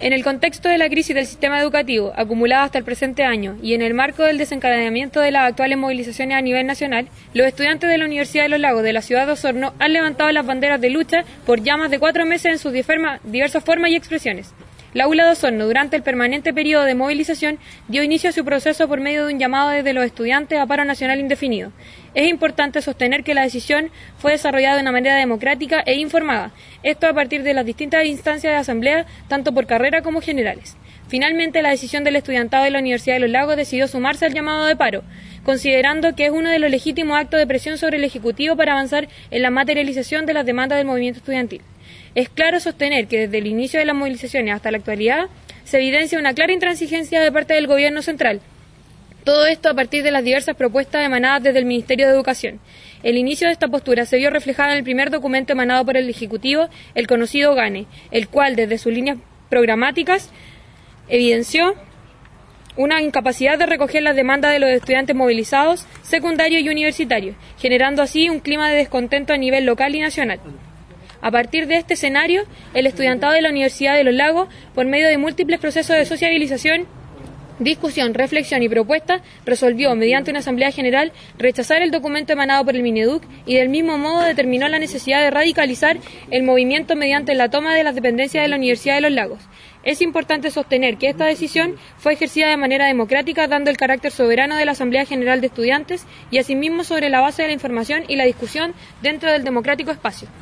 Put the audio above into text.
En el contexto de la crisis del sistema educativo acumulada hasta el presente año y en el marco del desencadenamiento de las actuales movilizaciones a nivel nacional, los estudiantes de la Universidad de los Lagos de la ciudad de Osorno han levantado las banderas de lucha por ya más de cuatro meses en sus diversas formas y expresiones. La ULA de Osorno, durante el permanente periodo de movilización, dio inicio a su proceso por medio de un llamado desde los estudiantes a paro nacional indefinido. Es importante sostener que la decisión fue desarrollada de una manera democrática e informada, esto a partir de las distintas instancias de asamblea, tanto por carrera como generales. Finalmente, la decisión del estudiantado de la Universidad de los Lagos decidió sumarse al llamado de paro, considerando que es uno de los legítimos actos de presión sobre el Ejecutivo para avanzar en la materialización de las demandas del movimiento estudiantil. Es claro sostener que desde el inicio de las movilizaciones hasta la actualidad se evidencia una clara intransigencia de parte del Gobierno central. Todo esto a partir de las diversas propuestas emanadas desde el Ministerio de Educación. El inicio de esta postura se vio reflejada en el primer documento emanado por el Ejecutivo, el conocido GANE, el cual desde sus líneas programáticas evidenció una incapacidad de recoger las demandas de los estudiantes movilizados, secundarios y universitarios, generando así un clima de descontento a nivel local y nacional. A partir de este escenario, el estudiantado de la Universidad de los Lagos, por medio de múltiples procesos de sociabilización, discusión, reflexión y propuesta, resolvió, mediante una Asamblea General, rechazar el documento emanado por el Mineduc y del mismo modo determinó la necesidad de radicalizar el movimiento mediante la toma de las dependencias de la Universidad de los Lagos. Es importante sostener que esta decisión fue ejercida de manera democrática, dando el carácter soberano de la Asamblea General de Estudiantes y asimismo sobre la base de la información y la discusión dentro del democrático espacio.